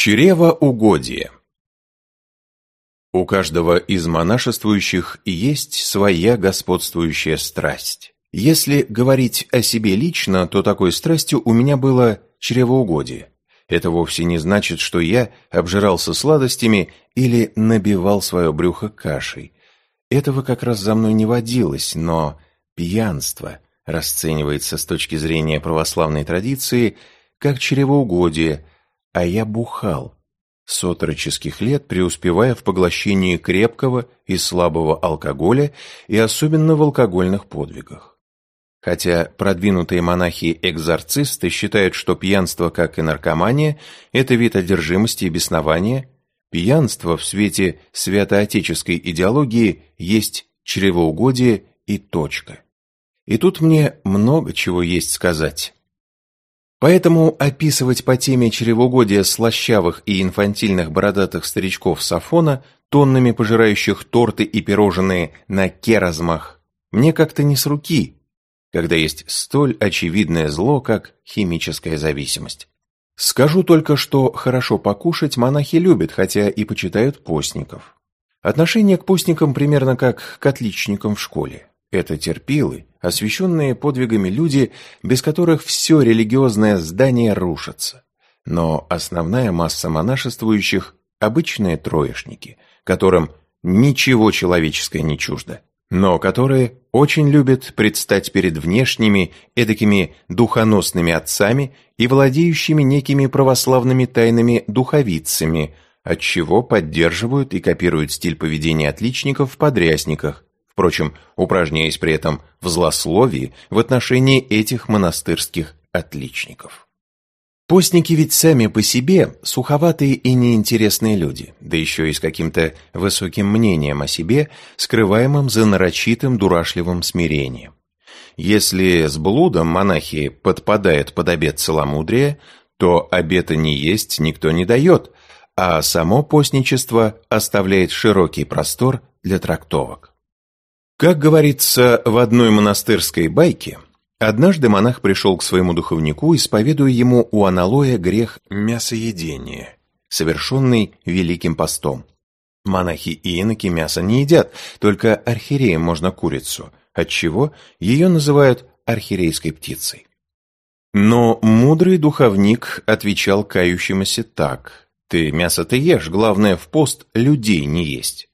Чревоугодие У каждого из монашествующих есть своя господствующая страсть. Если говорить о себе лично, то такой страстью у меня было чревоугодие. Это вовсе не значит, что я обжирался сладостями или набивал свое брюхо кашей. Этого как раз за мной не водилось, но пьянство расценивается с точки зрения православной традиции как чревоугодие – а я бухал, с отроческих лет преуспевая в поглощении крепкого и слабого алкоголя и особенно в алкогольных подвигах. Хотя продвинутые монахи-экзорцисты считают, что пьянство, как и наркомания, это вид одержимости и беснования, пьянство в свете святоотеческой идеологии есть чревоугодие и точка. И тут мне много чего есть сказать. Поэтому описывать по теме чревоугодия слащавых и инфантильных бородатых старичков Сафона, тоннами пожирающих торты и пирожные на керазмах, мне как-то не с руки, когда есть столь очевидное зло, как химическая зависимость. Скажу только, что хорошо покушать монахи любят, хотя и почитают постников. Отношение к постникам примерно как к отличникам в школе. Это терпилы, освященные подвигами люди, без которых все религиозное здание рушится. Но основная масса монашествующих – обычные троечники, которым ничего человеческое не чуждо, но которые очень любят предстать перед внешними, эдакими духоносными отцами и владеющими некими православными тайнами духовицами, отчего поддерживают и копируют стиль поведения отличников в подрясниках, впрочем, упражняясь при этом в злословии в отношении этих монастырских отличников. Постники ведь сами по себе суховатые и неинтересные люди, да еще и с каким-то высоким мнением о себе, скрываемым за нарочитым дурашливым смирением. Если с блудом монахи подпадают под обет целомудрия, то обета не есть никто не дает, а само постничество оставляет широкий простор для трактовок. Как говорится в одной монастырской байке, однажды монах пришел к своему духовнику, исповедуя ему у аналоя грех мясоедения, совершенный Великим постом. Монахи и иноки мясо не едят, только архиереям можно курицу, отчего ее называют архиерейской птицей. Но мудрый духовник отвечал кающемуся так. «Ты мясо-то ешь, главное в пост людей не есть».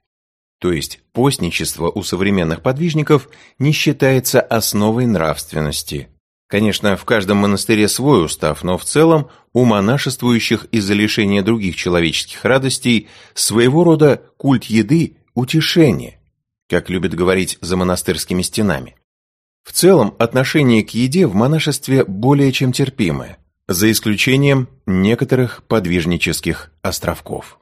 То есть постничество у современных подвижников не считается основой нравственности. Конечно, в каждом монастыре свой устав, но в целом у монашествующих из-за лишения других человеческих радостей своего рода культ еды – утешение, как любят говорить за монастырскими стенами. В целом, отношение к еде в монашестве более чем терпимое, за исключением некоторых подвижнических островков.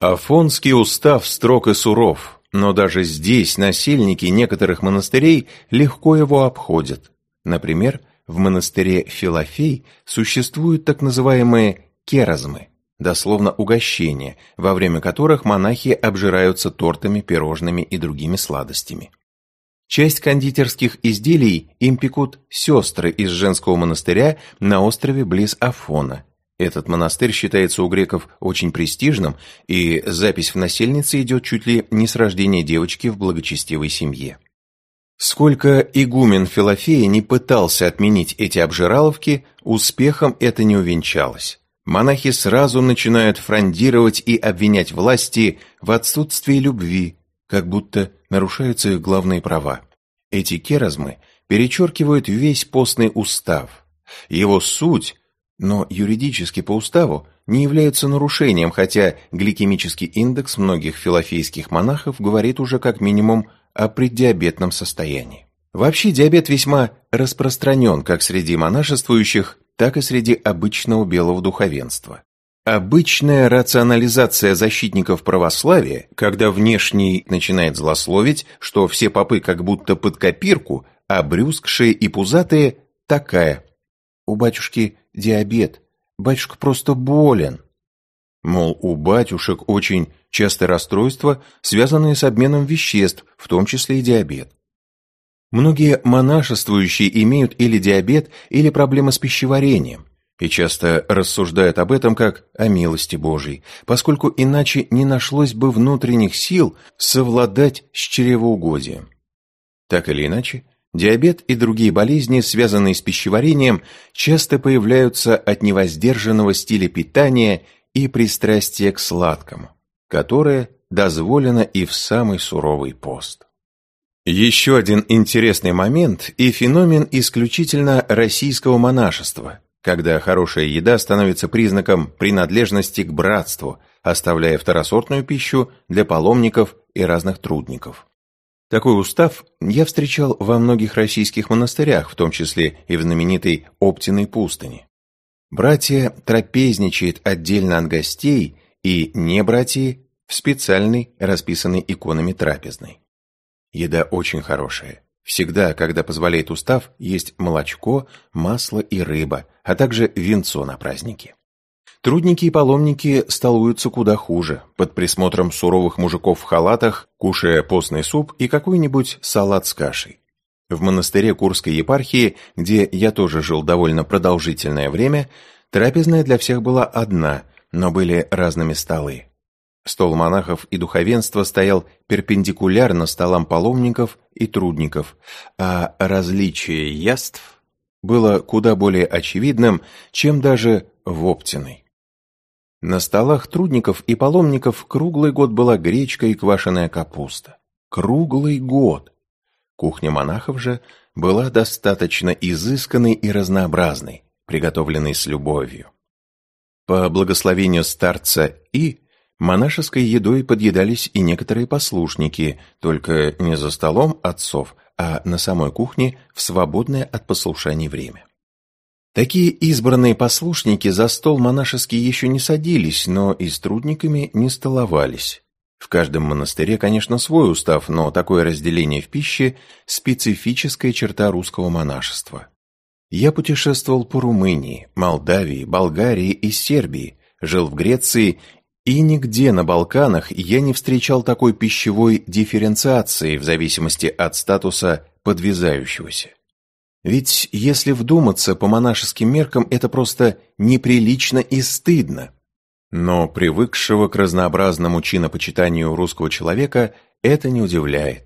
Афонский устав строг и суров, но даже здесь насельники некоторых монастырей легко его обходят. Например, в монастыре Филофей существуют так называемые керазмы, дословно угощения, во время которых монахи обжираются тортами, пирожными и другими сладостями. Часть кондитерских изделий им пекут сестры из женского монастыря на острове близ Афона, этот монастырь считается у греков очень престижным, и запись в насельнице идет чуть ли не с рождения девочки в благочестивой семье. Сколько игумен Филофея не пытался отменить эти обжираловки, успехом это не увенчалось. Монахи сразу начинают фрондировать и обвинять власти в отсутствии любви, как будто нарушаются их главные права. Эти керазмы перечеркивают весь постный устав. Его суть но юридически по уставу не являются нарушением, хотя гликемический индекс многих филофейских монахов говорит уже как минимум о преддиабетном состоянии. Вообще диабет весьма распространен как среди монашествующих, так и среди обычного белого духовенства. Обычная рационализация защитников православия, когда внешний начинает злословить, что все попы как будто под копирку, а брюскшие и пузатые такая. У батюшки диабет. Батюшка просто болен. Мол, у батюшек очень часто расстройства, связанные с обменом веществ, в том числе и диабет. Многие монашествующие имеют или диабет, или проблемы с пищеварением. и часто рассуждают об этом как о милости Божьей, поскольку иначе не нашлось бы внутренних сил совладать с чревоугодием. Так или иначе, диабет и другие болезни, связанные с пищеварением, часто появляются от невоздержанного стиля питания и пристрастия к сладкому, которое дозволено и в самый суровый пост. Еще один интересный момент и феномен исключительно российского монашества, когда хорошая еда становится признаком принадлежности к братству, оставляя второсортную пищу для паломников и разных трудников. Такой устав я встречал во многих российских монастырях, в том числе и в знаменитой Оптиной пустыне. Братья трапезничает отдельно от гостей и не братья в специальной, расписанной иконами трапезной. Еда очень хорошая. Всегда, когда позволяет устав, есть молочко, масло и рыба, а также винцо на праздники. Трудники и паломники столуются куда хуже, под присмотром суровых мужиков в халатах, кушая постный суп и какой-нибудь салат с кашей. В монастыре Курской епархии, где я тоже жил довольно продолжительное время, трапезная для всех была одна, но были разными столы. Стол монахов и духовенства стоял перпендикулярно столам паломников и трудников, а различие яств было куда более очевидным, чем даже в Оптиной. На столах трудников и паломников круглый год была гречка и квашеная капуста. Круглый год! Кухня монахов же была достаточно изысканной и разнообразной, приготовленной с любовью. По благословению старца И Монашеской едой подъедались и некоторые послушники, только не за столом отцов, а на самой кухне в свободное от послушаний время. Такие избранные послушники за стол монашеский еще не садились, но и с трудниками не столовались. В каждом монастыре, конечно, свой устав, но такое разделение в пище – специфическая черта русского монашества. Я путешествовал по Румынии, Молдавии, Болгарии и Сербии, жил в Греции и нигде на Балканах я не встречал такой пищевой дифференциации в зависимости от статуса подвязающегося. Ведь если вдуматься по монашеским меркам, это просто неприлично и стыдно. Но привыкшего к разнообразному чинопочитанию русского человека это не удивляет.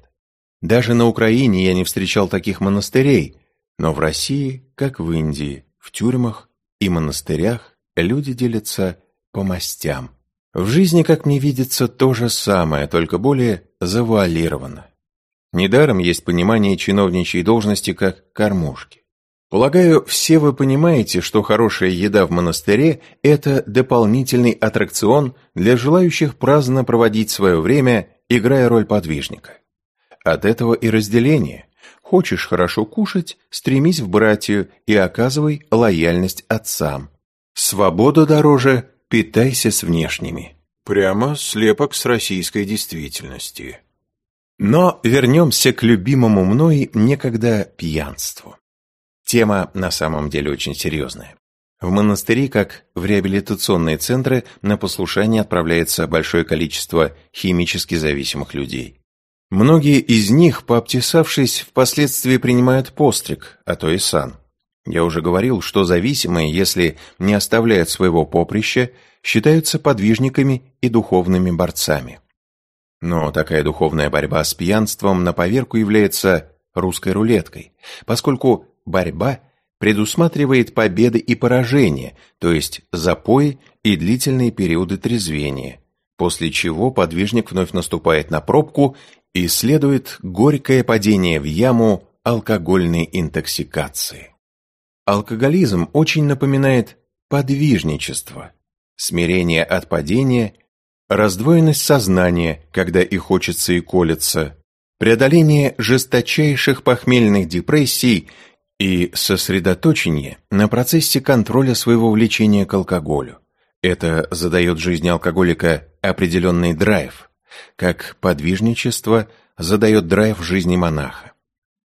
Даже на Украине я не встречал таких монастырей, но в России, как в Индии, в тюрьмах и монастырях люди делятся по мастям. В жизни, как мне видится, то же самое, только более завуалировано. Недаром есть понимание чиновничьей должности как кормушки. Полагаю, все вы понимаете, что хорошая еда в монастыре – это дополнительный аттракцион для желающих праздно проводить свое время, играя роль подвижника. От этого и разделение. Хочешь хорошо кушать – стремись в братью и оказывай лояльность отцам. Свобода дороже Питайся с внешними. Прямо слепок с российской действительности. Но вернемся к любимому мной некогда пьянству. Тема на самом деле очень серьезная. В монастыри, как в реабилитационные центры, на послушание отправляется большое количество химически зависимых людей. Многие из них, пообтесавшись, впоследствии принимают постриг, а то и сан. Я уже говорил, что зависимые, если не оставляют своего поприща, считаются подвижниками и духовными борцами. Но такая духовная борьба с пьянством на поверку является русской рулеткой, поскольку борьба предусматривает победы и поражения, то есть запои и длительные периоды трезвения, после чего подвижник вновь наступает на пробку и следует горькое падение в яму алкогольной интоксикации. Алкоголизм очень напоминает подвижничество, смирение от падения, раздвоенность сознания, когда и хочется, и колется, преодоление жесточайших похмельных депрессий и сосредоточение на процессе контроля своего влечения к алкоголю. Это задает жизни алкоголика определенный драйв, как подвижничество задает драйв жизни монаха.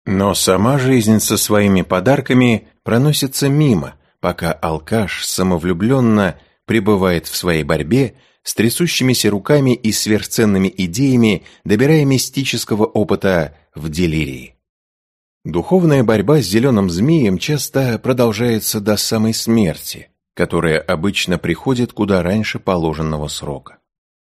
Но сама жизнь со своими подарками проносится мимо, пока алкаш самовлюбленно пребывает в своей борьбе с трясущимися руками и сверхценными идеями, добирая мистического опыта в делирии. Духовная борьба с зеленым змеем часто продолжается до самой смерти, которое обычно приходит куда раньше положенного срока.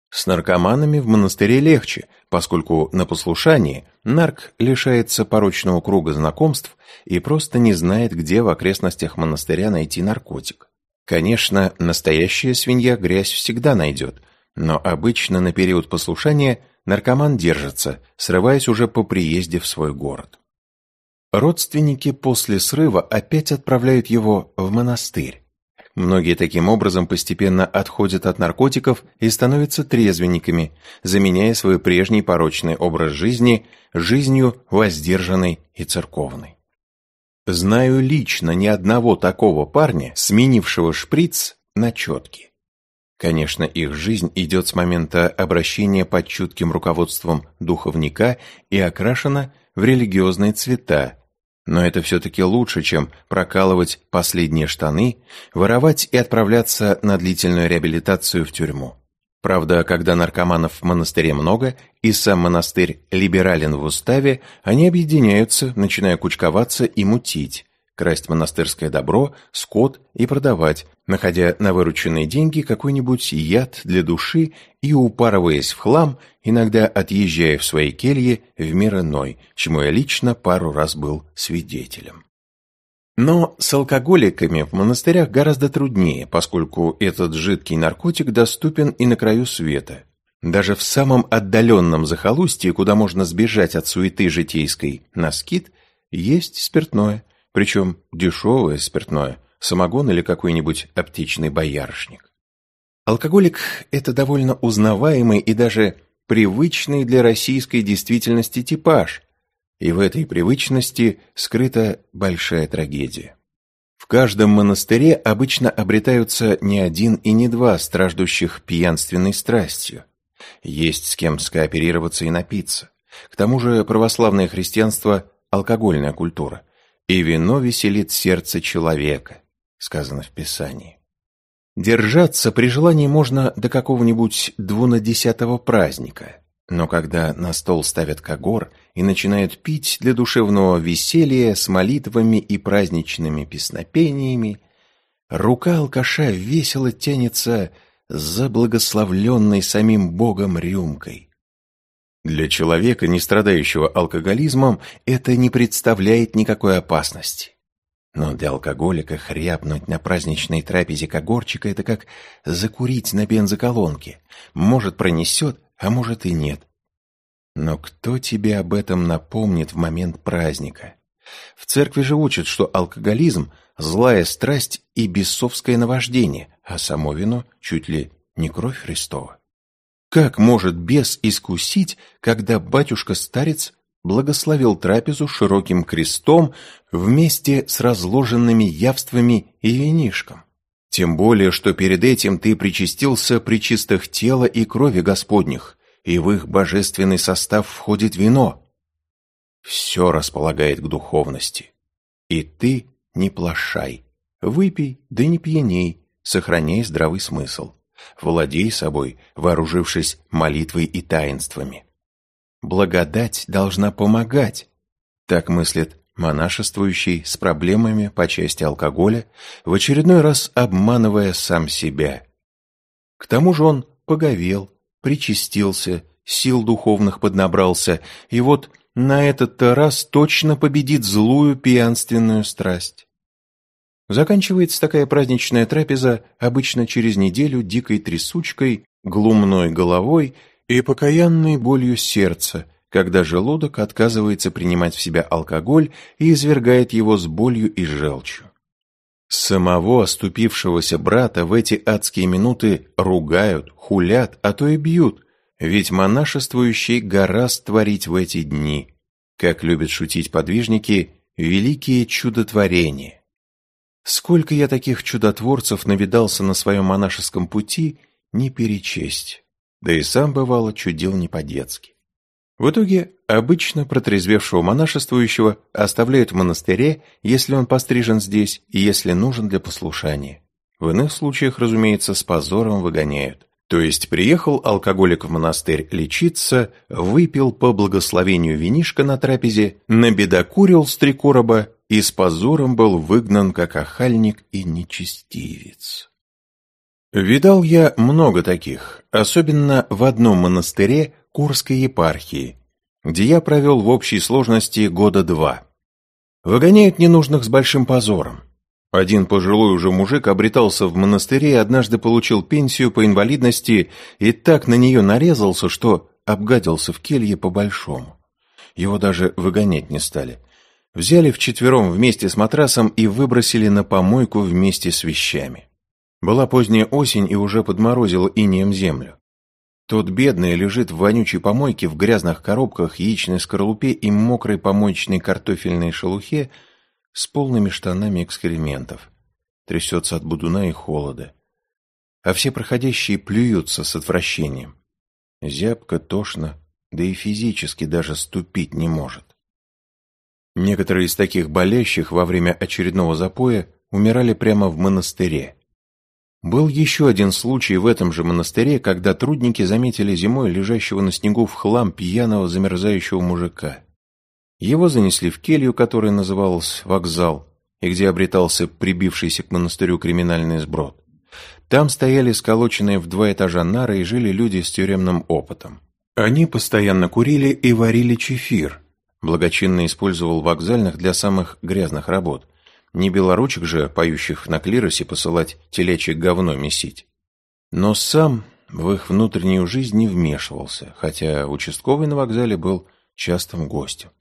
С наркоманами в монастыре легче, поскольку на послушании нарк лишается порочного круга знакомств и просто не знает, где в окрестностях монастыря найти наркотик. Конечно, настоящая свинья грязь всегда найдет, но обычно на период послушания наркоман держится, срываясь уже по приезде в свой город. Родственники после срыва опять отправляют его в монастырь. Многие таким образом постепенно отходят от наркотиков и становятся трезвенниками, заменяя свой прежний порочный образ жизни жизнью воздержанной и церковной. Знаю лично ни одного такого парня, сменившего шприц на четкий. Конечно, их жизнь идет с момента обращения под чутким руководством духовника и окрашена в религиозные цвета, но это все-таки лучше, чем прокалывать последние штаны, воровать и отправляться на длительную реабилитацию в тюрьму. Правда, когда наркоманов в монастыре много, и сам монастырь либерален в уставе, они объединяются, начиная кучковаться и мутить, красть монастырское добро, скот и продавать, находя на вырученные деньги какой-нибудь яд для души и упарываясь в хлам, иногда отъезжая в свои кельи в мир иной, чему я лично пару раз был свидетелем. Но с алкоголиками в монастырях гораздо труднее, поскольку этот жидкий наркотик доступен и на краю света. Даже в самом отдаленном захолустье, куда можно сбежать от суеты житейской на скит, есть спиртное – причем дешевое спиртное, самогон или какой-нибудь аптечный боярышник. Алкоголик – это довольно узнаваемый и даже привычный для российской действительности типаж, и в этой привычности скрыта большая трагедия. В каждом монастыре обычно обретаются не один и не два страждущих пьянственной страстью. Есть с кем скооперироваться и напиться. К тому же православное христианство – алкогольная культура – «И вино веселит сердце человека», сказано в Писании. Держаться при желании можно до какого-нибудь двунадесятого праздника, но когда на стол ставят когор и начинают пить для душевного веселья с молитвами и праздничными песнопениями, рука алкаша весело тянется за благословленной самим Богом рюмкой. Для человека, не страдающего алкоголизмом, это не представляет никакой опасности. Но для алкоголика хряпнуть на праздничной трапезе когорчика – это как закурить на бензоколонке. Может, пронесет, а может и нет. Но кто тебе об этом напомнит в момент праздника? В церкви же учат, что алкоголизм – злая страсть и бесовское наваждение, а само вино чуть ли не кровь Христова. Как может бес искусить, когда батюшка-старец благословил трапезу широким крестом вместе с разложенными явствами и винишком? Тем более, что перед этим ты причастился при чистых тела и крови Господних, и в их божественный состав входит вино. Все располагает к духовности. И ты не плашай, выпей, да не пьяней, сохраняй здравый смысл. Владей собой, вооружившись молитвой и таинствами. Благодать должна помогать. Так мыслит монашествующий с проблемами по части алкоголя, в очередной раз обманывая сам себя. К тому же он поговел, причастился, сил духовных поднабрался, и вот на этот раз точно победит злую пьянственную страсть. Заканчивается такая праздничная трапеза обычно через неделю дикой трясучкой, глумной головой и покаянной болью сердца, когда желудок отказывается принимать в себя алкоголь и извергает его с болью и желчью. Самого оступившегося брата в эти адские минуты ругают, хулят, а то и бьют, ведь монашествующий гораст творить в эти дни, как любят шутить подвижники, великие чудотворения. Сколько я таких чудотворцев навидался на своем монашеском пути, не перечесть. Да и сам, бывало, чудил не по-детски. В итоге, обычно протрезвевшего монашествующего оставляют в монастыре, если он пострижен здесь и если нужен для послушания. В иных случаях, разумеется, с позором выгоняют. То есть приехал алкоголик в монастырь лечиться, выпил по благословению винишка на трапезе, набедокурил с три короба и с позором был выгнан как охальник и нечестивец. Видал я много таких, особенно в одном монастыре Курской епархии, где я провел в общей сложности года два. Выгоняют ненужных с большим позором. Один пожилой уже мужик обретался в монастыре и однажды получил пенсию по инвалидности и так на нее нарезался, что обгадился в келье по-большому. Его даже выгонять не стали. Взяли вчетвером вместе с матрасом и выбросили на помойку вместе с вещами. Была поздняя осень и уже подморозила инеем землю. Тот бедный лежит в вонючей помойке в грязных коробках, яичной скорлупе и мокрой помоечной картофельной шелухе с полными штанами экскрементов. Трясется от будуна и холода. А все проходящие плюются с отвращением. Зябко, тошно, да и физически даже ступить не может. Некоторые из таких болящих во время очередного запоя умирали прямо в монастыре. Был еще один случай в этом же монастыре, когда трудники заметили зимой лежащего на снегу в хлам пьяного замерзающего мужика. Его занесли в келью, которая называлась «Вокзал», и где обретался прибившийся к монастырю криминальный сброд. Там стояли сколоченные в два этажа нары и жили люди с тюремным опытом. Они постоянно курили и варили чефир. Благочинно использовал вокзальных для самых грязных работ. Не белоручек же, поющих на клиросе, посылать телечье говно месить. Но сам в их внутреннюю жизнь не вмешивался, хотя участковый на вокзале был частым гостем.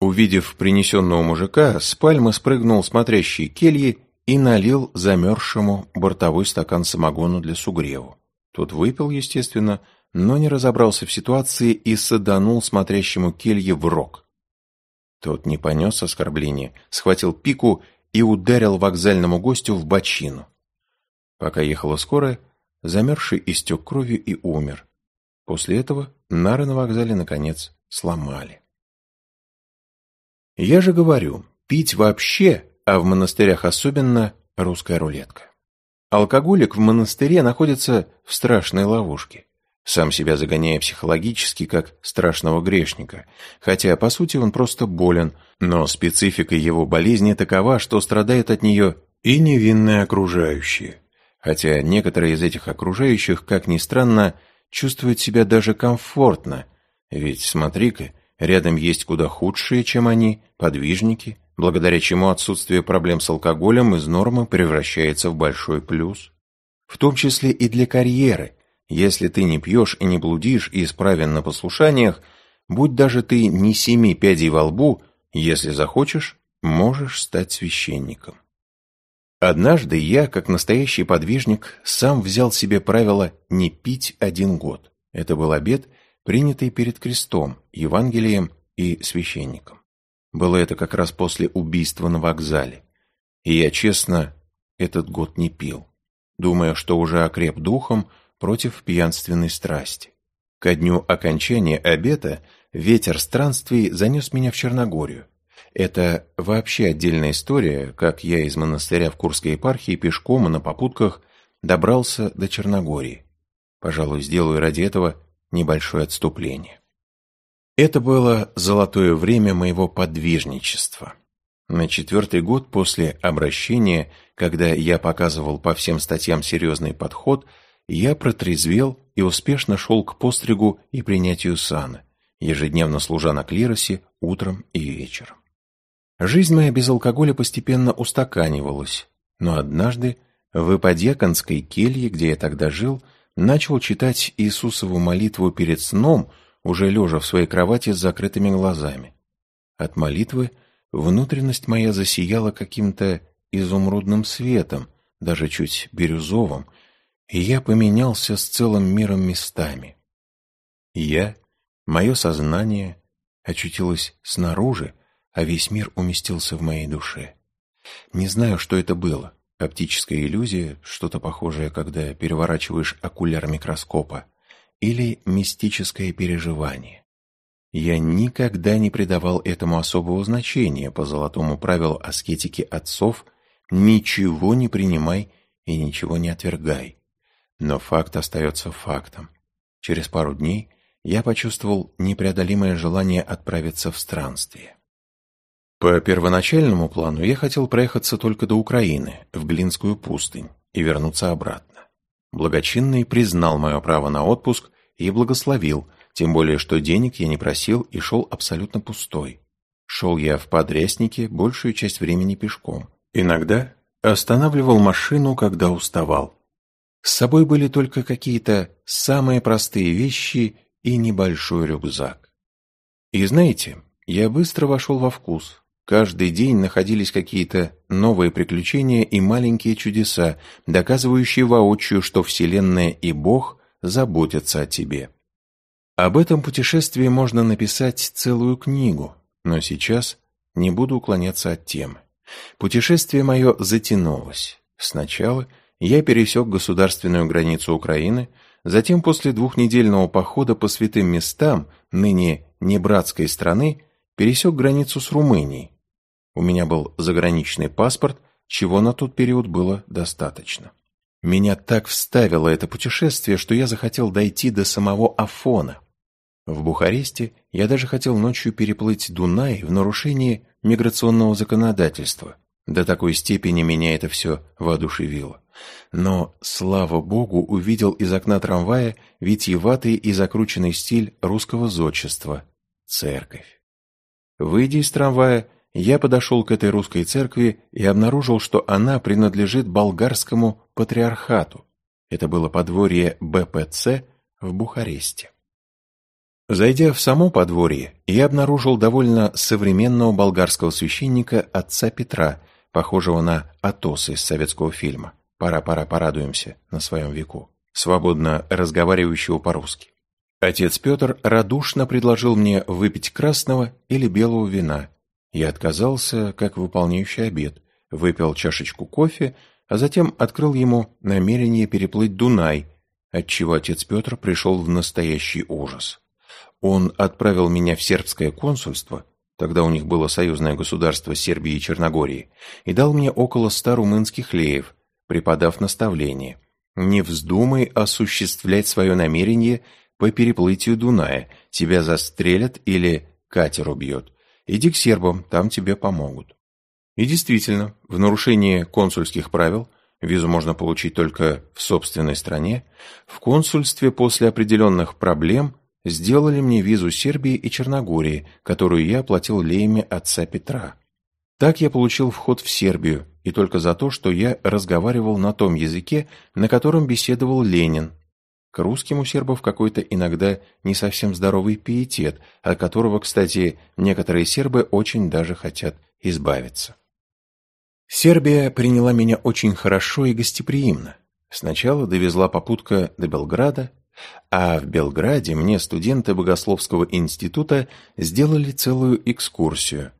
Увидев принесенного мужика, с пальмы спрыгнул смотрящий кельи и налил замерзшему бортовой стакан самогону для сугреву. Тот выпил, естественно, но не разобрался в ситуации и саданул смотрящему келье в рог. Тот не понес оскорбления, схватил пику и ударил вокзальному гостю в бочину. Пока ехала скорая, замерзший истек кровью и умер. После этого нары на вокзале, наконец, сломали. Я же говорю, пить вообще, а в монастырях особенно, русская рулетка. Алкоголик в монастыре находится в страшной ловушке сам себя загоняя психологически как страшного грешника, хотя, по сути, он просто болен, но специфика его болезни такова, что страдают от нее и невинные окружающие. Хотя некоторые из этих окружающих, как ни странно, чувствуют себя даже комфортно, ведь, смотри-ка, рядом есть куда худшие, чем они, подвижники, благодаря чему отсутствие проблем с алкоголем из нормы превращается в большой плюс. В том числе и для карьеры – если ты не пьешь и не блудишь и исправен на послушаниях, будь даже ты не семи пядей во лбу, если захочешь, можешь стать священником. Однажды я, как настоящий подвижник, сам взял себе правило не пить один год. Это был обет, принятый перед крестом, Евангелием и священником. Было это как раз после убийства на вокзале. И я, честно, этот год не пил, думая, что уже окреп духом, против пьянственной страсти. Ко дню окончания обета ветер странствий занес меня в Черногорию. Это вообще отдельная история, как я из монастыря в Курской епархии пешком и на попутках добрался до Черногории. Пожалуй, сделаю ради этого небольшое отступление. Это было золотое время моего подвижничества. На четвертый год после обращения, когда я показывал по всем статьям серьезный подход – я протрезвел и успешно шел к постригу и принятию сана, ежедневно служа на клиросе утром и вечером. Жизнь моя без алкоголя постепенно устаканивалась, но однажды в Иподьяконской келье, где я тогда жил, начал читать Иисусову молитву перед сном, уже лежа в своей кровати с закрытыми глазами. От молитвы внутренность моя засияла каким-то изумрудным светом, даже чуть бирюзовым, я поменялся с целым миром местами. Я, мое сознание, очутилось снаружи, а весь мир уместился в моей душе. Не знаю, что это было. Оптическая иллюзия, что-то похожее, когда переворачиваешь окуляр микроскопа, или мистическое переживание. Я никогда не придавал этому особого значения по золотому правилу аскетики отцов «ничего не принимай и ничего не отвергай». Но факт остается фактом. Через пару дней я почувствовал непреодолимое желание отправиться в странствие. По первоначальному плану я хотел проехаться только до Украины, в Глинскую пустынь, и вернуться обратно. Благочинный признал мое право на отпуск и благословил, тем более что денег я не просил и шел абсолютно пустой. Шел я в подряснике большую часть времени пешком. Иногда останавливал машину, когда уставал. С собой были только какие-то самые простые вещи и небольшой рюкзак. И знаете, я быстро вошел во вкус. Каждый день находились какие-то новые приключения и маленькие чудеса, доказывающие воочию, что Вселенная и Бог заботятся о тебе. Об этом путешествии можно написать целую книгу, но сейчас не буду уклоняться от темы. Путешествие мое затянулось. Сначала я пересек государственную границу Украины, затем после двухнедельного похода по святым местам, ныне не братской страны, пересек границу с Румынией. У меня был заграничный паспорт, чего на тот период было достаточно. Меня так вставило это путешествие, что я захотел дойти до самого Афона. В Бухаресте я даже хотел ночью переплыть Дунай в нарушении миграционного законодательства. До такой степени меня это все воодушевило. Но, слава богу, увидел из окна трамвая витиеватый и закрученный стиль русского зодчества – церковь. Выйдя из трамвая, я подошел к этой русской церкви и обнаружил, что она принадлежит болгарскому патриархату. Это было подворье БПЦ в Бухаресте. Зайдя в само подворье, я обнаружил довольно современного болгарского священника отца Петра, похожего на Атоса из советского фильма. Пора-пора порадуемся на своем веку, свободно разговаривающего по-русски. Отец Петр радушно предложил мне выпить красного или белого вина. Я отказался, как выполняющий обед, выпил чашечку кофе, а затем открыл ему намерение переплыть Дунай, отчего отец Петр пришел в настоящий ужас. Он отправил меня в сербское консульство, тогда у них было союзное государство Сербии и Черногории, и дал мне около ста румынских леев, преподав наставление. Не вздумай осуществлять свое намерение по переплытию Дуная, тебя застрелят или катер убьет. Иди к сербам, там тебе помогут. И действительно, в нарушение консульских правил – визу можно получить только в собственной стране, в консульстве после определенных проблем сделали мне визу Сербии и Черногории, которую я оплатил леями отца Петра. Так я получил вход в Сербию, и только за то, что я разговаривал на том языке, на котором беседовал Ленин. К русским у сербов какой-то иногда не совсем здоровый пиетет, от которого, кстати, некоторые сербы очень даже хотят избавиться. Сербия приняла меня очень хорошо и гостеприимно. Сначала довезла попутка до Белграда, а в Белграде мне студенты Богословского института сделали целую экскурсию.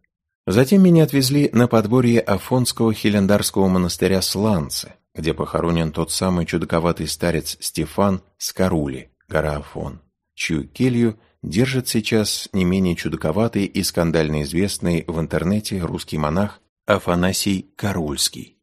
Затем меня отвезли на подворье Афонского хелендарского монастыря Сланцы, где похоронен тот самый чудаковатый старец Стефан Скарули, гора Афон, чью келью держит сейчас не менее чудаковатый и скандально известный в интернете русский монах Афанасий Карульский.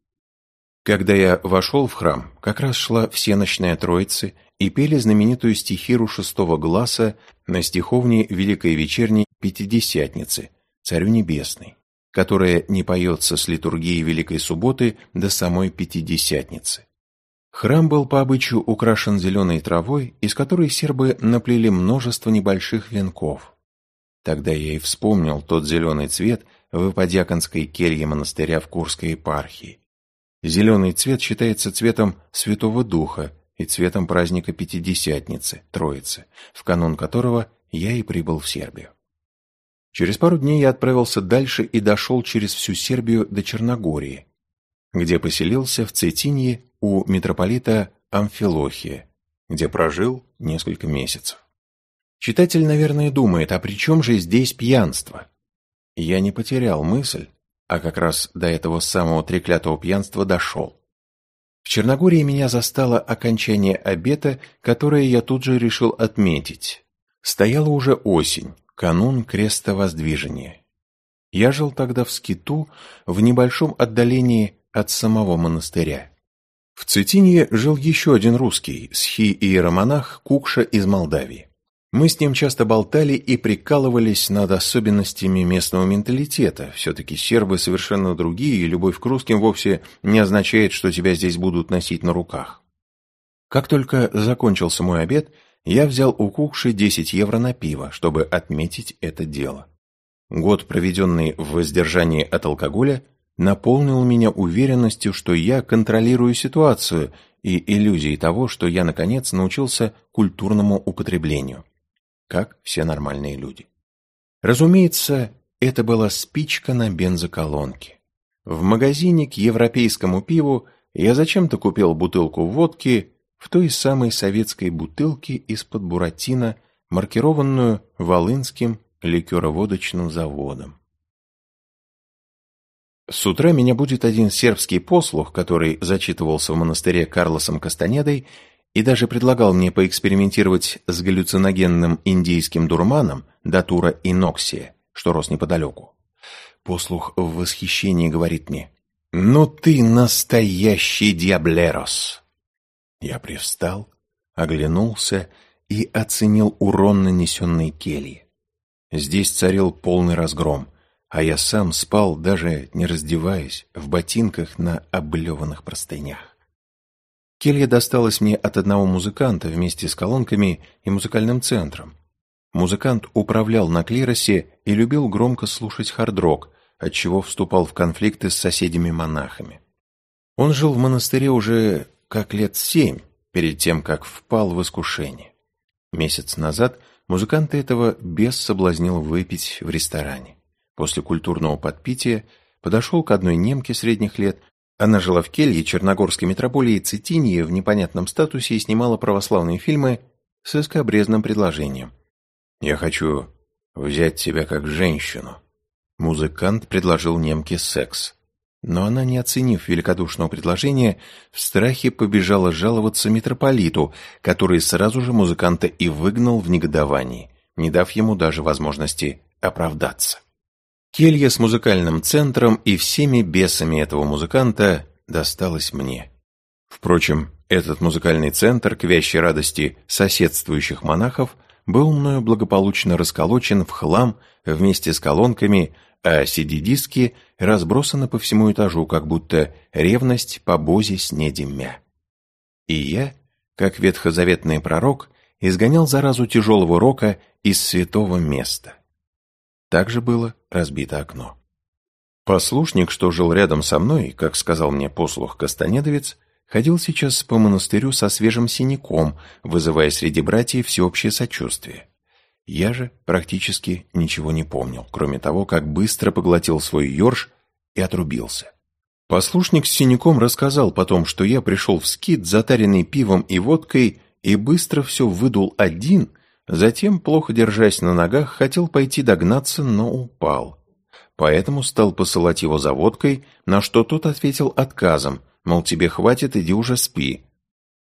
Когда я вошел в храм, как раз шла всеночная троица и пели знаменитую стихиру шестого гласа на стиховне Великой Вечерней Пятидесятницы, Царю Небесный, которая не поется с литургией Великой Субботы до самой Пятидесятницы. Храм был по обычаю украшен зеленой травой, из которой сербы наплели множество небольших венков. Тогда я и вспомнил тот зеленый цвет в Иподьяконской келье монастыря в Курской епархии. Зеленый цвет считается цветом Святого Духа и цветом праздника Пятидесятницы, Троицы, в канун которого я и прибыл в Сербию. Через пару дней я отправился дальше и дошел через всю Сербию до Черногории, где поселился в Цетинье у митрополита Амфилохия, где прожил несколько месяцев. Читатель, наверное, думает, а при чем же здесь пьянство? Я не потерял мысль, а как раз до этого самого треклятого пьянства дошел. В Черногории меня застало окончание обета, которое я тут же решил отметить. Стояла уже осень, канун крестовоздвижения. Я жил тогда в скиту, в небольшом отдалении от самого монастыря. В Цитинье жил еще один русский, схи-иеромонах Кукша из Молдавии. Мы с ним часто болтали и прикалывались над особенностями местного менталитета. Все-таки сербы совершенно другие, и любовь к русским вовсе не означает, что тебя здесь будут носить на руках. Как только закончился мой обед, я взял у Кукши 10 евро на пиво, чтобы отметить это дело. Год, проведенный в воздержании от алкоголя, наполнил меня уверенностью, что я контролирую ситуацию и иллюзией того, что я, наконец, научился культурному употреблению, как все нормальные люди. Разумеется, это была спичка на бензоколонке. В магазине к европейскому пиву я зачем-то купил бутылку водки в той самой советской бутылке из-под буратино, маркированную Волынским ликероводочным заводом. С утра меня будет один сербский послух, который зачитывался в монастыре Карлосом Кастанедой и даже предлагал мне поэкспериментировать с галлюциногенным индийским дурманом датура иноксия, что рос неподалеку. Послух в восхищении говорит мне, «Ну ты настоящий диаблерос!» Я привстал, оглянулся и оценил урон, нанесенный келье. Здесь царил полный разгром, а я сам спал, даже не раздеваясь, в ботинках на облеванных простынях. Келья досталась мне от одного музыканта вместе с колонками и музыкальным центром. Музыкант управлял на клиросе и любил громко слушать хард-рок, отчего вступал в конфликты с соседями-монахами. Он жил в монастыре уже как лет семь, перед тем, как впал в искушение. Месяц назад музыканта этого бес соблазнил выпить в ресторане. После культурного подпития подошел к одной немке средних лет. Она жила в келье Черногорской метрополии Цитинье в непонятном статусе и снимала православные фильмы с искобрезным предложением. «Я хочу взять тебя как женщину». Музыкант предложил немке секс. Но она, не оценив великодушного предложения, в страхе побежала жаловаться митрополиту, который сразу же музыканта и выгнал в негодовании, не дав ему даже возможности оправдаться. Келья с музыкальным центром и всеми бесами этого музыканта досталась мне. Впрочем, этот музыкальный центр, к вящей радости соседствующих монахов, был мною благополучно расколочен в хлам вместе с колонками, а CD-диски разбросаны по всему этажу, как будто ревность по бозе снедемя. И я, как ветхозаветный пророк, изгонял заразу тяжелого рока из святого места. Также было разбито окно. Послушник, что жил рядом со мной, как сказал мне послух Кастанедовец, ходил сейчас по монастырю со свежим синяком, вызывая среди братьев всеобщее сочувствие. Я же практически ничего не помнил, кроме того, как быстро поглотил свой ёрш и отрубился. Послушник с синяком рассказал потом, что я пришел в скит, затаренный пивом и водкой, и быстро все выдул один, Затем, плохо держась на ногах, хотел пойти догнаться, но упал. Поэтому стал посылать его за водкой, на что тот ответил отказом, мол, тебе хватит, иди уже спи.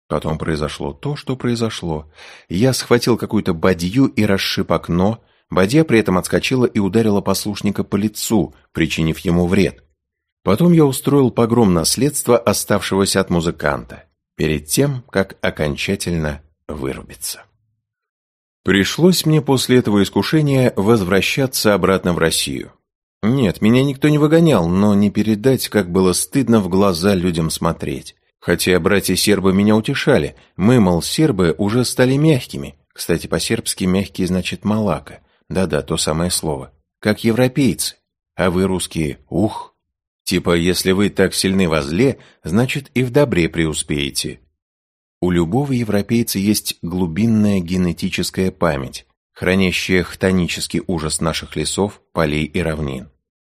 Потом произошло то, что произошло. Я схватил какую-то бадью и расшиб окно, бадья при этом отскочила и ударила послушника по лицу, причинив ему вред. Потом я устроил погром наследства оставшегося от музыканта, перед тем, как окончательно вырубиться. Пришлось мне после этого искушения возвращаться обратно в Россию. Нет, меня никто не выгонял, но не передать, как было стыдно в глаза людям смотреть. Хотя братья-сербы меня утешали. Мы, мол, сербы уже стали мягкими. Кстати, по-сербски «мягкий» значит «малака». Да-да, то самое слово. Как европейцы. А вы, русские, ух. Типа, если вы так сильны во зле, значит и в добре преуспеете. У любого европейца есть глубинная генетическая память, хранящая хтонический ужас наших лесов, полей и равнин.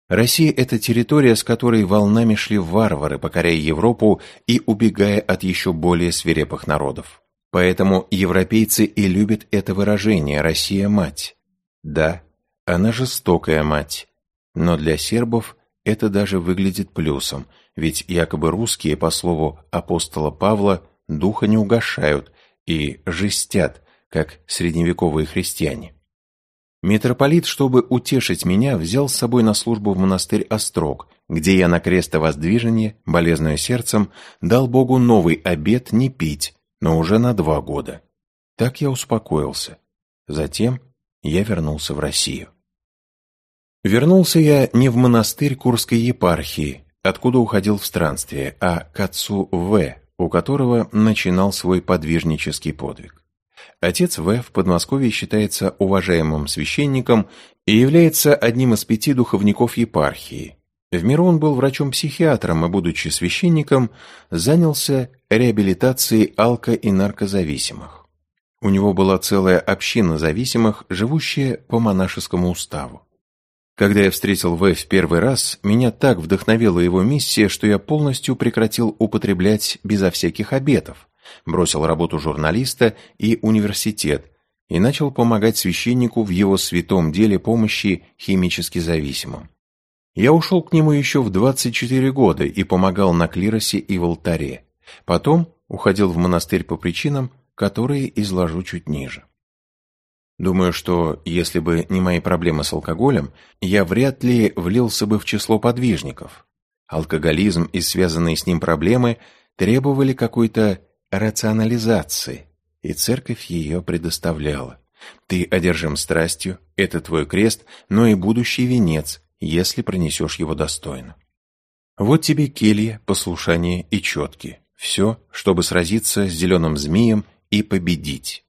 Россия – это территория, с которой волнами шли варвары, покоряя Европу и убегая от еще более свирепых народов. Поэтому европейцы и любят это выражение «Россия-мать». Да, она жестокая мать, но для сербов это даже выглядит плюсом, ведь якобы русские, по слову апостола Павла, духа не угошают и жестят, как средневековые христиане. Митрополит, чтобы утешить меня, взял с собой на службу в монастырь Острог, где я на крестовоздвиженье, болезное сердцем, дал Богу новый обет не пить, но уже на два года. Так я успокоился. Затем я вернулся в Россию. Вернулся я не в монастырь Курской епархии, откуда уходил в странствие, а к отцу В., у которого начинал свой подвижнический подвиг. Отец В. в Подмосковье считается уважаемым священником и является одним из пяти духовников епархии. В миру он был врачом-психиатром и, будучи священником, занялся реабилитацией алко- и наркозависимых. У него была целая община зависимых, живущая по монашескому уставу. Когда я встретил В в первый раз, меня так вдохновила его миссия, что я полностью прекратил употреблять безо всяких обетов, бросил работу журналиста и университет и начал помогать священнику в его святом деле помощи химически зависимым. Я ушел к нему еще в 24 года и помогал на клиросе и в алтаре. Потом уходил в монастырь по причинам, которые изложу чуть ниже. Думаю, что если бы не мои проблемы с алкоголем, я вряд ли влился бы в число подвижников. Алкоголизм и связанные с ним проблемы требовали какой-то рационализации, и церковь ее предоставляла. Ты одержим страстью, это твой крест, но и будущий венец, если пронесешь его достойно. Вот тебе келья, послушание и четки. Все, чтобы сразиться с зеленым змеем и победить.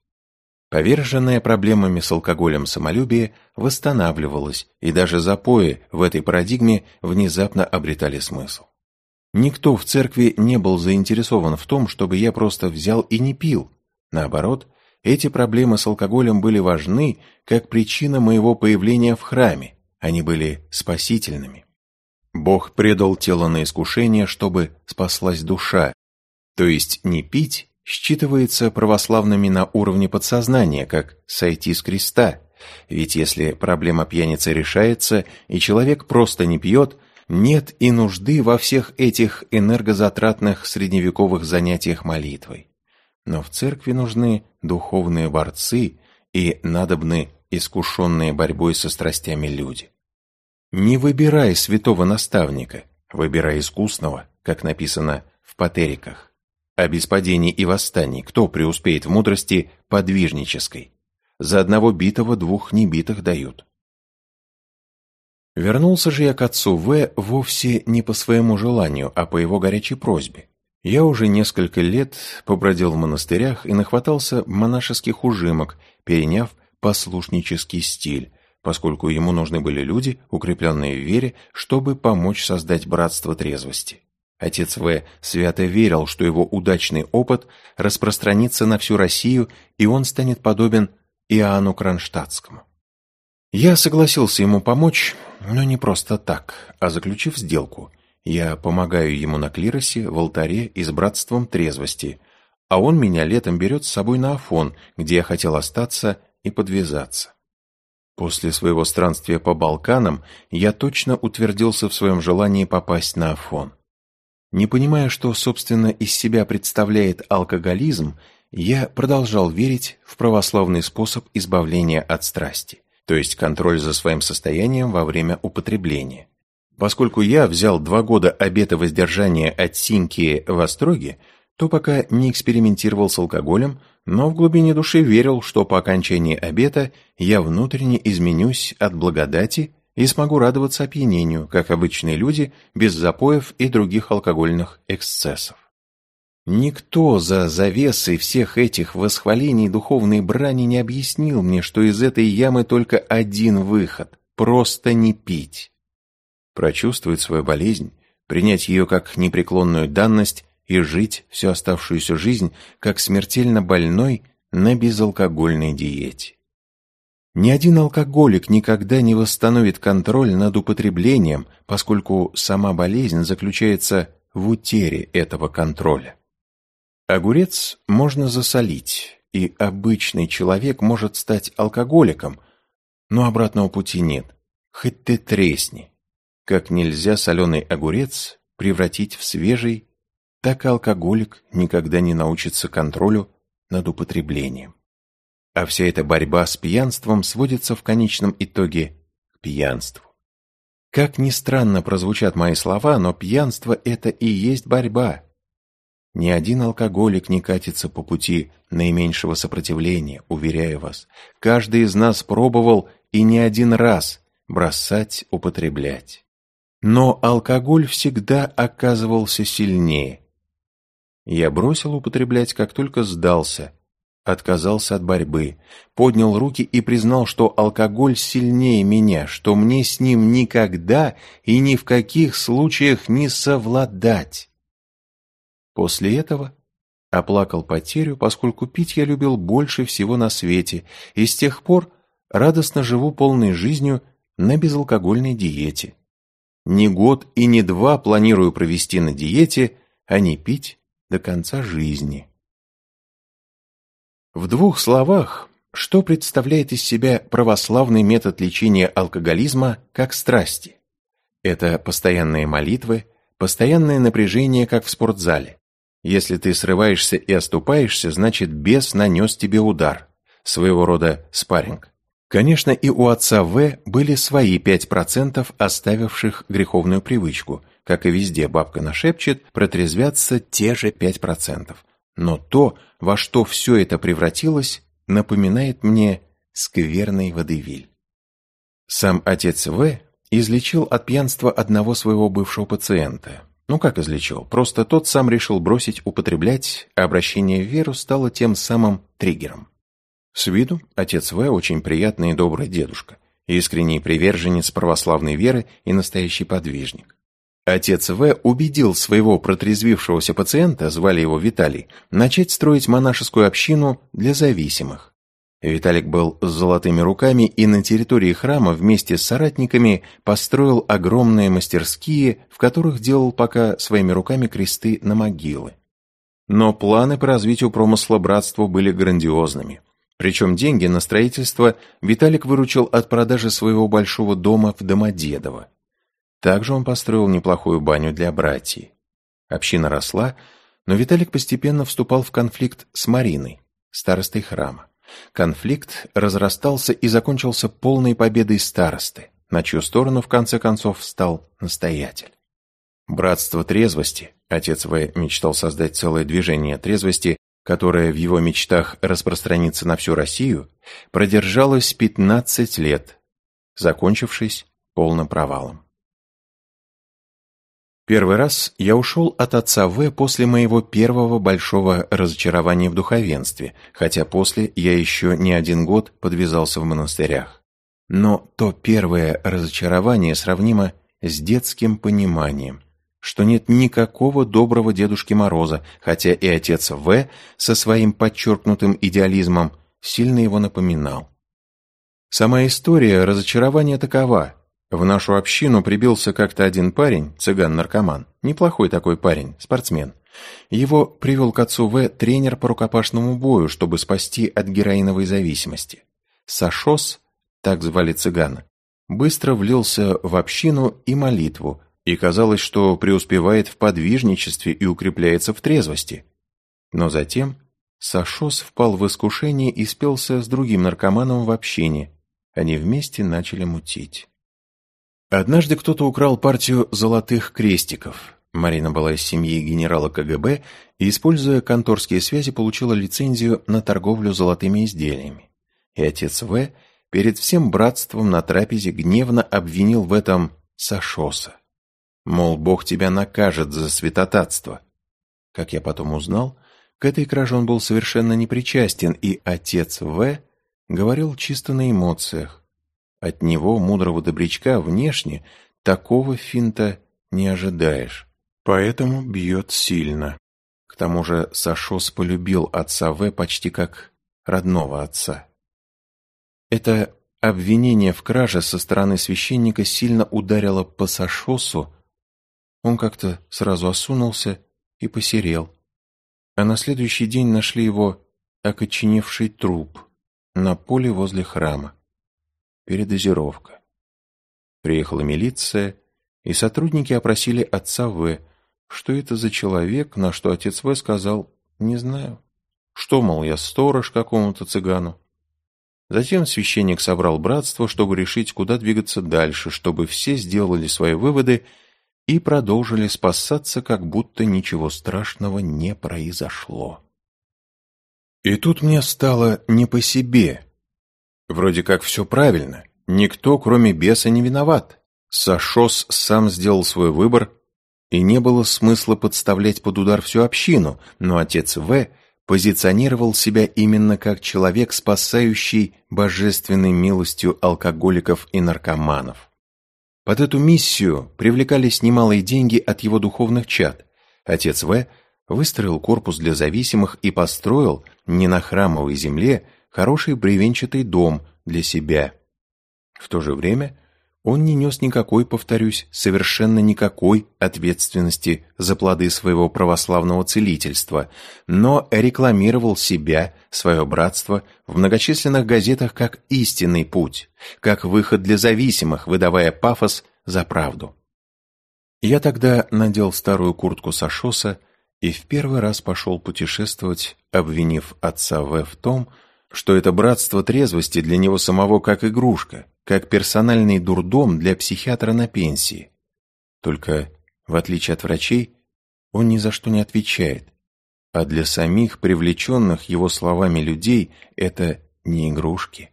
Поверженное проблемами с алкоголем самолюбие восстанавливалось, и даже запои в этой парадигме внезапно обретали смысл. Никто в церкви не был заинтересован в том, чтобы я просто взял и не пил. Наоборот, эти проблемы с алкоголем были важны как причина моего появления в храме, они были спасительными. Бог предал тело на искушение, чтобы спаслась душа, то есть не пить считывается православными на уровне подсознания, как «сойти с креста», ведь если проблема пьяницы решается, и человек просто не пьет, нет и нужды во всех этих энергозатратных средневековых занятиях молитвой. Но в церкви нужны духовные борцы и надобны искушенные борьбой со страстями люди. Не выбирай святого наставника, выбирай искусного, как написано в патериках. О беспадении и восстании кто преуспеет в мудрости подвижнической? За одного битого двух небитых дают. Вернулся же я к отцу В. вовсе не по своему желанию, а по его горячей просьбе. Я уже несколько лет побродил в монастырях и нахватался монашеских ужимок, переняв послушнический стиль, поскольку ему нужны были люди, укрепленные в вере, чтобы помочь создать братство трезвости. Отец В. свято верил, что его удачный опыт распространится на всю Россию, и он станет подобен Иоанну Кронштадтскому. Я согласился ему помочь, но не просто так, а заключив сделку. Я помогаю ему на клиросе, в алтаре и с братством трезвости, а он меня летом берет с собой на Афон, где я хотел остаться и подвязаться. После своего странствия по Балканам я точно утвердился в своем желании попасть на Афон. Не понимая, что, собственно, из себя представляет алкоголизм, я продолжал верить в православный способ избавления от страсти, то есть контроль за своим состоянием во время употребления. Поскольку я взял два года обета воздержания от синьки в Остроге, то пока не экспериментировал с алкоголем, но в глубине души верил, что по окончании обета я внутренне изменюсь от благодати и смогу радоваться опьянению, как обычные люди, без запоев и других алкогольных эксцессов. Никто за завесой всех этих восхвалений духовной брани не объяснил мне, что из этой ямы только один выход – просто не пить. Прочувствовать свою болезнь, принять ее как непреклонную данность и жить всю оставшуюся жизнь как смертельно больной на безалкогольной диете. Ни один алкоголик никогда не восстановит контроль над употреблением, поскольку сама болезнь заключается в утере этого контроля. Огурец можно засолить, и обычный человек может стать алкоголиком, но обратного пути нет, хоть ты тресни. Как нельзя соленый огурец превратить в свежий, так и алкоголик никогда не научится контролю над употреблением. А вся эта борьба с пьянством сводится в конечном итоге к пьянству. Как ни странно прозвучат мои слова, но пьянство – это и есть борьба. Ни один алкоголик не катится по пути наименьшего сопротивления, уверяю вас. Каждый из нас пробовал и не один раз бросать употреблять. Но алкоголь всегда оказывался сильнее. Я бросил употреблять, как только сдался, отказался от борьбы, поднял руки и признал, что алкоголь сильнее меня, что мне с ним никогда и ни в каких случаях не совладать. После этого оплакал потерю, поскольку пить я любил больше всего на свете, и с тех пор радостно живу полной жизнью на безалкогольной диете. Не год и не два планирую провести на диете, а не пить до конца жизни. В двух словах, что представляет из себя православный метод лечения алкоголизма как страсти? Это постоянные молитвы, постоянное напряжение, как в спортзале. Если ты срываешься и оступаешься, значит бес нанес тебе удар, своего рода спарринг. Конечно, и у отца В были свои 5% оставивших греховную привычку. Как и везде бабка нашепчет, протрезвятся те же 5%. Но то, во что все это превратилось, напоминает мне скверный водевиль. Сам отец В излечил от пьянства одного своего бывшего пациента. Ну как излечил? Просто тот сам решил бросить употреблять, а обращение в веру стало тем самым триггером. С виду отец В очень приятный и добрый дедушка, искренний приверженец православной веры и настоящий подвижник. Отец В. убедил своего протрезвившегося пациента, звали его Виталий, начать строить монашескую общину для зависимых. Виталик был с золотыми руками и на территории храма вместе с соратниками построил огромные мастерские, в которых делал пока своими руками кресты на могилы. Но планы по развитию промысла братства были грандиозными. Причем деньги на строительство Виталик выручил от продажи своего большого дома в Домодедово. Также он построил неплохую баню для братьев. Община росла, но Виталик постепенно вступал в конфликт с Мариной, старостой храма. Конфликт разрастался и закончился полной победой старосты, на чью сторону в конце концов встал настоятель. Братство трезвости, отец В. мечтал создать целое движение трезвости, которое в его мечтах распространится на всю Россию, продержалось 15 лет, закончившись полным провалом. Первый раз я ушел от отца В после моего первого большого разочарования в духовенстве, хотя после я еще не один год подвязался в монастырях. Но то первое разочарование сравнимо с детским пониманием, что нет никакого доброго Дедушки Мороза, хотя и отец В со своим подчеркнутым идеализмом сильно его напоминал. Сама история разочарования такова – в нашу общину прибился как-то один парень, цыган-наркоман. Неплохой такой парень, спортсмен. Его привел к отцу В тренер по рукопашному бою, чтобы спасти от героиновой зависимости. Сашос, так звали цыгана, быстро влился в общину и молитву, и казалось, что преуспевает в подвижничестве и укрепляется в трезвости. Но затем Сашос впал в искушение и спелся с другим наркоманом в общине. Они вместе начали мутить. Однажды кто-то украл партию золотых крестиков. Марина была из семьи генерала КГБ и, используя конторские связи, получила лицензию на торговлю золотыми изделиями. И отец В. перед всем братством на трапезе гневно обвинил в этом Сашоса. Мол, Бог тебя накажет за святотатство. Как я потом узнал, к этой краже он был совершенно непричастен, и отец В. говорил чисто на эмоциях. От него, мудрого добрячка, внешне такого финта не ожидаешь. Поэтому бьет сильно. К тому же Сашос полюбил отца В почти как родного отца. Это обвинение в краже со стороны священника сильно ударило по Сашосу. Он как-то сразу осунулся и посерел. А на следующий день нашли его окоченевший труп на поле возле храма передозировка. Приехала милиция, и сотрудники опросили отца В. Что это за человек, на что отец В. сказал «не знаю». Что, мол, я сторож какому-то цыгану. Затем священник собрал братство, чтобы решить, куда двигаться дальше, чтобы все сделали свои выводы и продолжили спасаться, как будто ничего страшного не произошло. И тут мне стало не по себе. Вроде как все правильно, никто, кроме беса, не виноват. Сашос сам сделал свой выбор, и не было смысла подставлять под удар всю общину, но отец В позиционировал себя именно как человек, спасающий божественной милостью алкоголиков и наркоманов. Под эту миссию привлекались немалые деньги от его духовных чад. Отец В. выстроил корпус для зависимых и построил, не на храмовой земле, хороший бревенчатый дом для себя. В то же время он не нес никакой, повторюсь, совершенно никакой ответственности за плоды своего православного целительства, но рекламировал себя, свое братство, в многочисленных газетах как истинный путь, как выход для зависимых, выдавая пафос за правду. Я тогда надел старую куртку Сашоса и в первый раз пошел путешествовать, обвинив отца В в том, что это братство трезвости для него самого как игрушка, как персональный дурдом для психиатра на пенсии. Только, в отличие от врачей, он ни за что не отвечает, а для самих привлеченных его словами людей это не игрушки,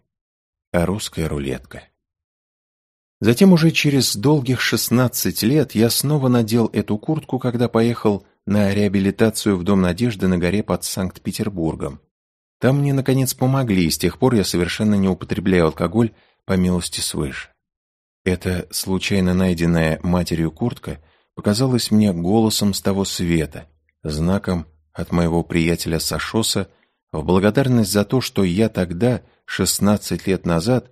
а русская рулетка. Затем уже через долгих 16 лет я снова надел эту куртку, когда поехал на реабилитацию в Дом Надежды на горе под Санкт-Петербургом. Там мне, наконец, помогли, и с тех пор я совершенно не употребляю алкоголь по милости свыше. Эта случайно найденная матерью куртка показалась мне голосом с того света, знаком от моего приятеля Сашоса в благодарность за то, что я тогда, 16 лет назад,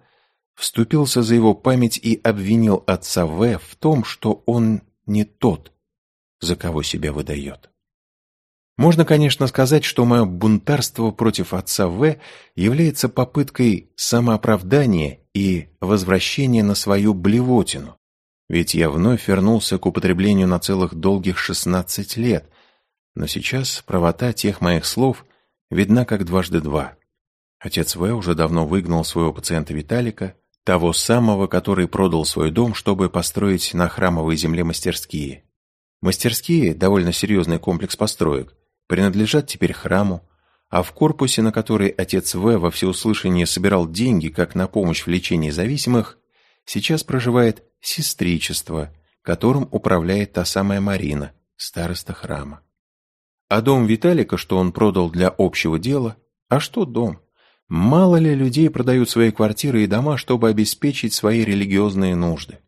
вступился за его память и обвинил отца В в том, что он не тот, за кого себя выдает. Можно, конечно, сказать, что мое бунтарство против отца В является попыткой самооправдания и возвращения на свою блевотину. Ведь я вновь вернулся к употреблению на целых долгих 16 лет, но сейчас правота тех моих слов видна как дважды два. Отец В уже давно выгнал своего пациента Виталика, того самого, который продал свой дом, чтобы построить на храмовой земле мастерские. Мастерские – довольно серьезный комплекс построек, принадлежат теперь храму, а в корпусе, на который отец В во всеуслышание собирал деньги как на помощь в лечении зависимых, сейчас проживает сестричество, которым управляет та самая Марина, староста храма. А дом Виталика, что он продал для общего дела, а что дом? Мало ли людей продают свои квартиры и дома, чтобы обеспечить свои религиозные нужды.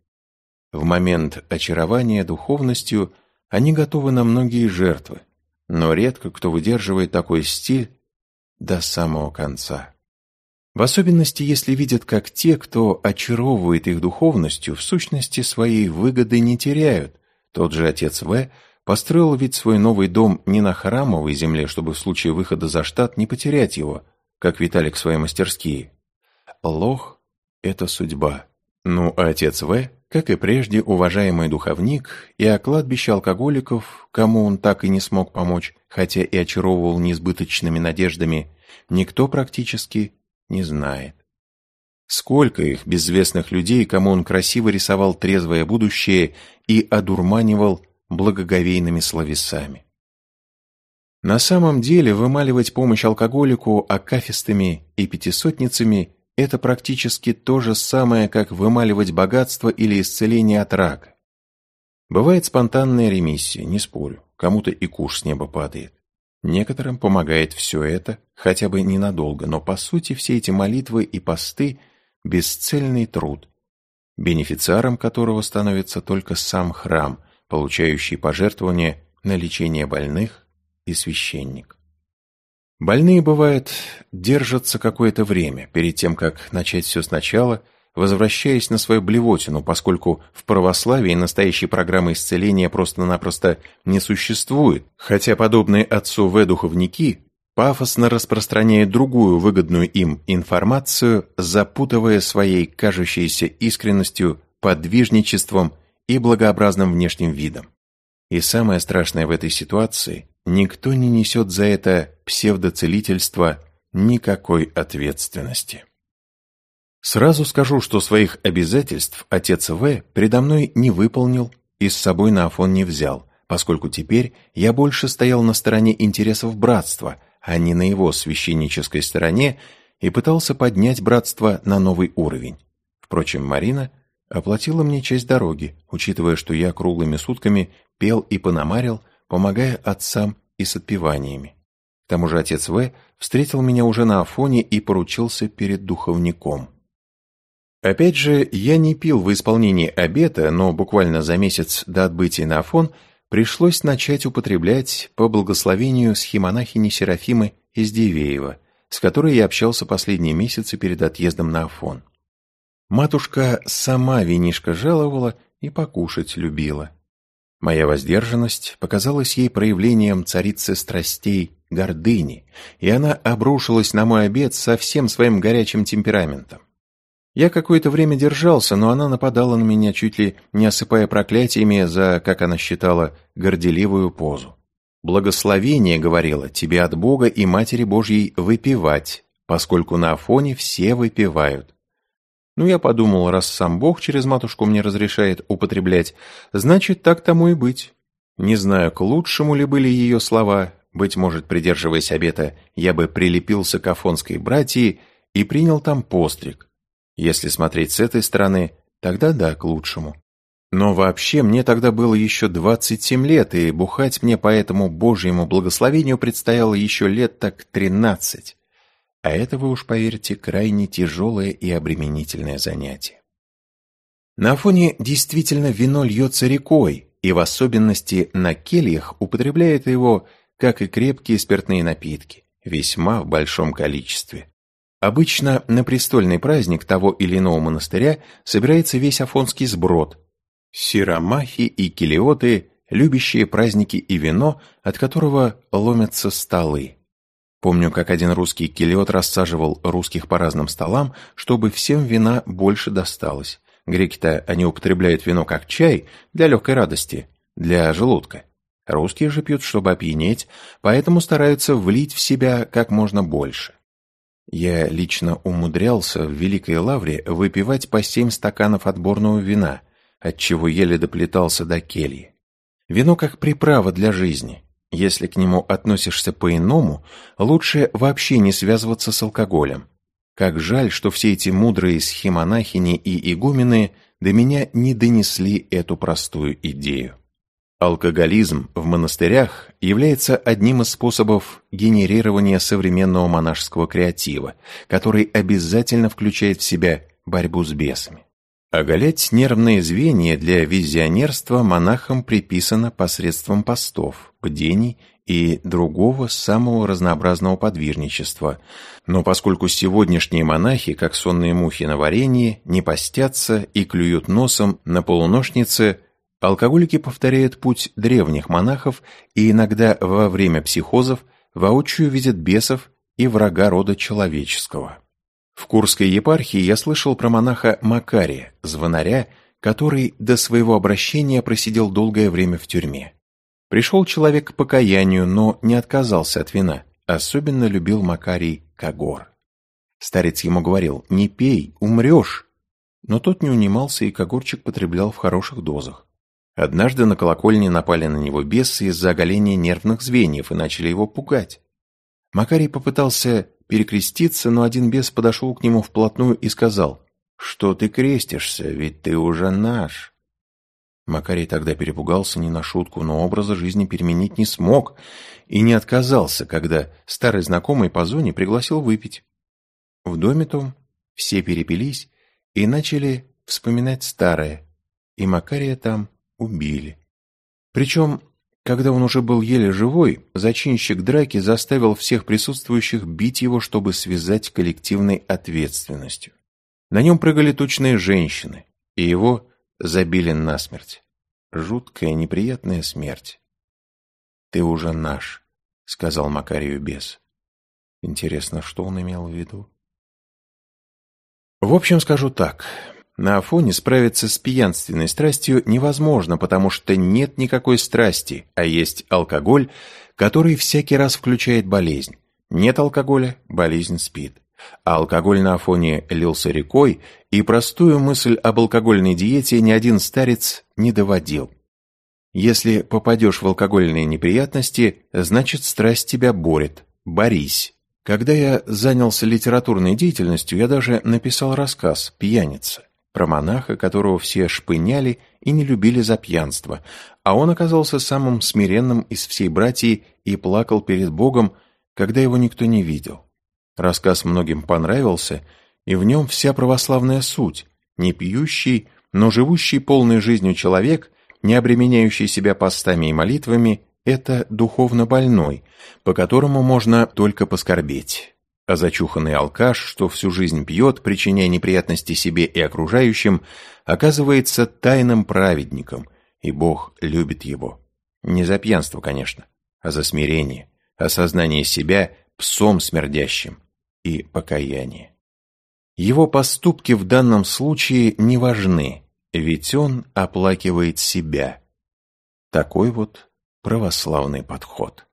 В момент очарования духовностью они готовы на многие жертвы, но редко кто выдерживает такой стиль до самого конца. В особенности, если видят, как те, кто очаровывает их духовностью, в сущности своей выгоды не теряют. Тот же отец В. построил ведь свой новый дом не на храмовой земле, чтобы в случае выхода за штат не потерять его, как Виталик свои мастерские. Лох — это судьба. Ну, а отец В как и прежде, уважаемый духовник и о кладбище алкоголиков, кому он так и не смог помочь, хотя и очаровывал несбыточными надеждами, никто практически не знает. Сколько их, безвестных людей, кому он красиво рисовал трезвое будущее и одурманивал благоговейными словесами. На самом деле вымаливать помощь алкоголику акафистами и пятисотницами это практически то же самое, как вымаливать богатство или исцеление от рака. Бывает спонтанная ремиссия, не спорю, кому-то и куш с неба падает. Некоторым помогает все это, хотя бы ненадолго, но по сути все эти молитвы и посты – бесцельный труд, бенефициаром которого становится только сам храм, получающий пожертвования на лечение больных и священник. Больные, бывает, держатся какое-то время, перед тем, как начать все сначала, возвращаясь на свою блевотину, поскольку в православии настоящей программы исцеления просто-напросто не существует, хотя подобные отцу В духовники пафосно распространяют другую выгодную им информацию, запутывая своей кажущейся искренностью, подвижничеством и благообразным внешним видом. И самое страшное в этой ситуации никто не несет за это псевдоцелительство никакой ответственности. Сразу скажу, что своих обязательств отец В. предо мной не выполнил и с собой на Афон не взял, поскольку теперь я больше стоял на стороне интересов братства, а не на его священнической стороне, и пытался поднять братство на новый уровень. Впрочем, Марина оплатила мне часть дороги, учитывая, что я круглыми сутками пел и пономарил, помогая отцам и с отпеваниями. К тому же отец В. встретил меня уже на Афоне и поручился перед духовником. Опять же, я не пил в исполнении обета, но буквально за месяц до отбытия на Афон пришлось начать употреблять по благословению схемонахини Серафимы из Дивеева, с которой я общался последние месяцы перед отъездом на Афон. Матушка сама винишко жаловала и покушать любила. Моя воздержанность показалась ей проявлением царицы страстей, гордыни, и она обрушилась на мой обед со всем своим горячим темпераментом. Я какое-то время держался, но она нападала на меня, чуть ли не осыпая проклятиями за, как она считала, горделивую позу. «Благословение, — говорила, — тебе от Бога и Матери Божьей выпивать, поскольку на Афоне все выпивают. Ну, я подумал, раз сам Бог через матушку мне разрешает употреблять, значит, так тому и быть. Не знаю, к лучшему ли были ее слова, быть может, придерживаясь обета, я бы прилепился к афонской братьи и принял там постриг. Если смотреть с этой стороны, тогда да, к лучшему. Но вообще мне тогда было еще 27 лет, и бухать мне по этому божьему благословению предстояло еще лет так 13. А это, вы уж поверьте, крайне тяжелое и обременительное занятие. На фоне действительно вино льется рекой, и в особенности на кельях употребляет его, как и крепкие спиртные напитки, весьма в большом количестве. Обычно на престольный праздник того или иного монастыря собирается весь афонский сброд. Сиромахи и килиоты, любящие праздники и вино, от которого ломятся столы. Помню, как один русский килиот рассаживал русских по разным столам, чтобы всем вина больше досталось. Греки-то они употребляют вино как чай для легкой радости, для желудка. Русские же пьют, чтобы опьянеть, поэтому стараются влить в себя как можно больше. Я лично умудрялся в Великой Лавре выпивать по семь стаканов отборного вина, отчего еле доплетался до кельи. Вино как приправа для жизни. Если к нему относишься по-иному, лучше вообще не связываться с алкоголем. Как жаль, что все эти мудрые схемонахини и игумены до меня не донесли эту простую идею. Алкоголизм в монастырях является одним из способов генерирования современного монашеского креатива, который обязательно включает в себя борьбу с бесами. Оголять нервные звенья для визионерства монахам приписано посредством постов, бдений и другого самого разнообразного подвижничества. Но поскольку сегодняшние монахи, как сонные мухи на варенье, не постятся и клюют носом на полуношнице – Алкоголики повторяют путь древних монахов и иногда во время психозов воочию видят бесов и врага рода человеческого. В Курской епархии я слышал про монаха Макария, звонаря, который до своего обращения просидел долгое время в тюрьме. Пришел человек к покаянию, но не отказался от вина. Особенно любил Макарий Кагор. Старец ему говорил «Не пей, умрешь». Но тот не унимался, и Кагорчик потреблял в хороших дозах. Однажды на колокольне напали на него бесы из-за оголения нервных звеньев и начали его пугать. Макарий попытался перекреститься, но один бес подошел к нему вплотную и сказал, «Что ты крестишься, ведь ты уже наш». Макарий тогда перепугался не на шутку, но образа жизни переменить не смог и не отказался, когда старый знакомый по зоне пригласил выпить. В доме том все перепились и начали вспоминать старое, и Макария там убили. Причем, когда он уже был еле живой, зачинщик драки заставил всех присутствующих бить его, чтобы связать коллективной ответственностью. На нем прыгали тучные женщины, и его забили насмерть. Жуткая, неприятная смерть. «Ты уже наш», — сказал Макарию бес. Интересно, что он имел в виду? В общем, скажу так. На Афоне справиться с пьянственной страстью невозможно, потому что нет никакой страсти, а есть алкоголь, который всякий раз включает болезнь. Нет алкоголя – болезнь спит. А алкоголь на Афоне лился рекой, и простую мысль об алкогольной диете ни один старец не доводил. Если попадешь в алкогольные неприятности, значит страсть тебя борет. Борись. Когда я занялся литературной деятельностью, я даже написал рассказ «Пьяница» про монаха, которого все шпыняли и не любили за пьянство, а он оказался самым смиренным из всей братьи и плакал перед Богом, когда его никто не видел. Рассказ многим понравился, и в нем вся православная суть. Не пьющий, но живущий полной жизнью человек, не обременяющий себя постами и молитвами, это духовно больной, по которому можно только поскорбеть. А зачуханный алкаш, что всю жизнь пьет, причиняя неприятности себе и окружающим, оказывается тайным праведником, и Бог любит его. Не за пьянство, конечно, а за смирение, осознание себя псом смердящим и покаяние. Его поступки в данном случае не важны, ведь он оплакивает себя. Такой вот православный подход.